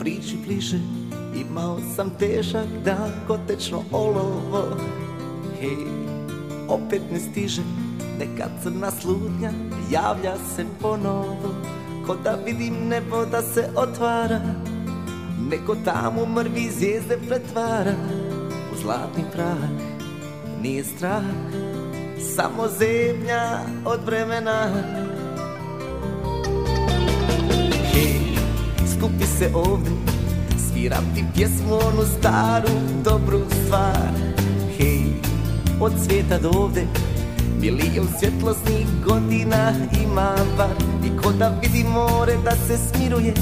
priči bliže. Imao sam težak dan, kotečno olovo. Hej, opet ne stiže Neka crna slutnja javlja se ponovo. Ko da vidim nebo da se otvara Neko tamo mrvi zvijezde pretvara. U zlatni prah Nije strah Samo zemlja od vremena skupi se ovdje Sviram ti pjesmu onu staru dobru stvar. Hej, od svijeta do ovde Milijon svjetlosnih godina ima bar I ko da vidi more da se smiruje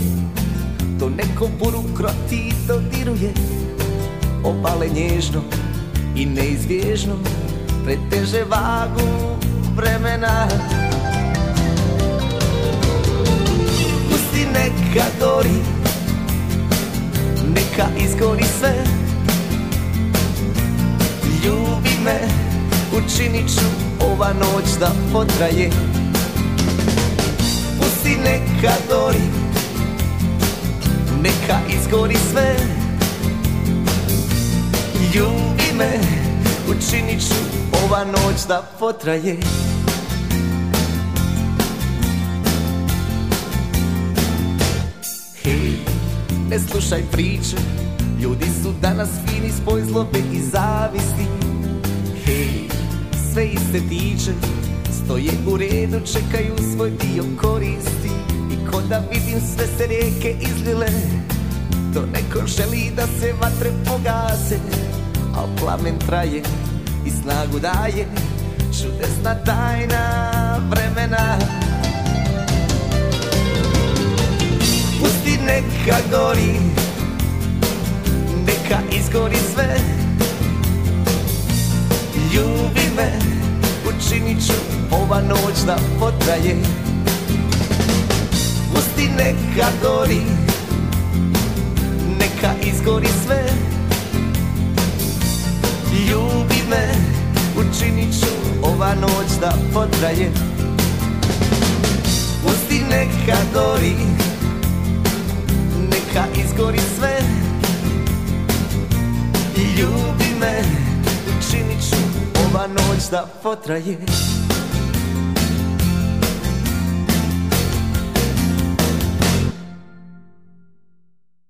To neko buru kroti dodiruje. Opale nježno i neizbježno Preteže vagu vremena. Pusti neka gori Neka izgori sve. Ljubi me Učinit ću ova noć da potraje. Pusti neka gori Neka izgori sve. Ljubi me Učinit ću ova noć da potraje ne slušaj priče. Ljudi su danas fini spoj zlobe i zavisti. Hej, sve iste tiče Stoje u redu, čekaju svoj dio koristi. I ko da vidim sve se rijeke izlile To neko želi da se vatre pogase. Al plamen traje i snagu daje Čudesna tajna vremena neka gori Neka izgori sve. Ljubi me Učinit ću ova noć da potraje. Pusti neka gori Neka izgori sve. Ljubi me Učinit ću ova noć da potraje Neka izgori sve. Ljubi me Učinit ću ova noć da potraje